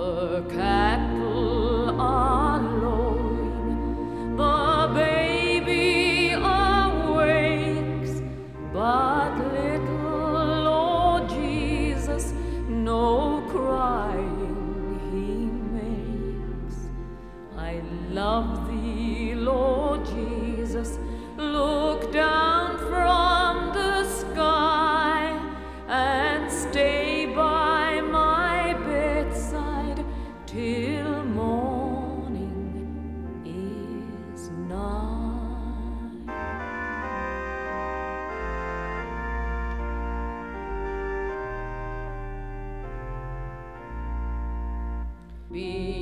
The cattle are till morning is nigh. Be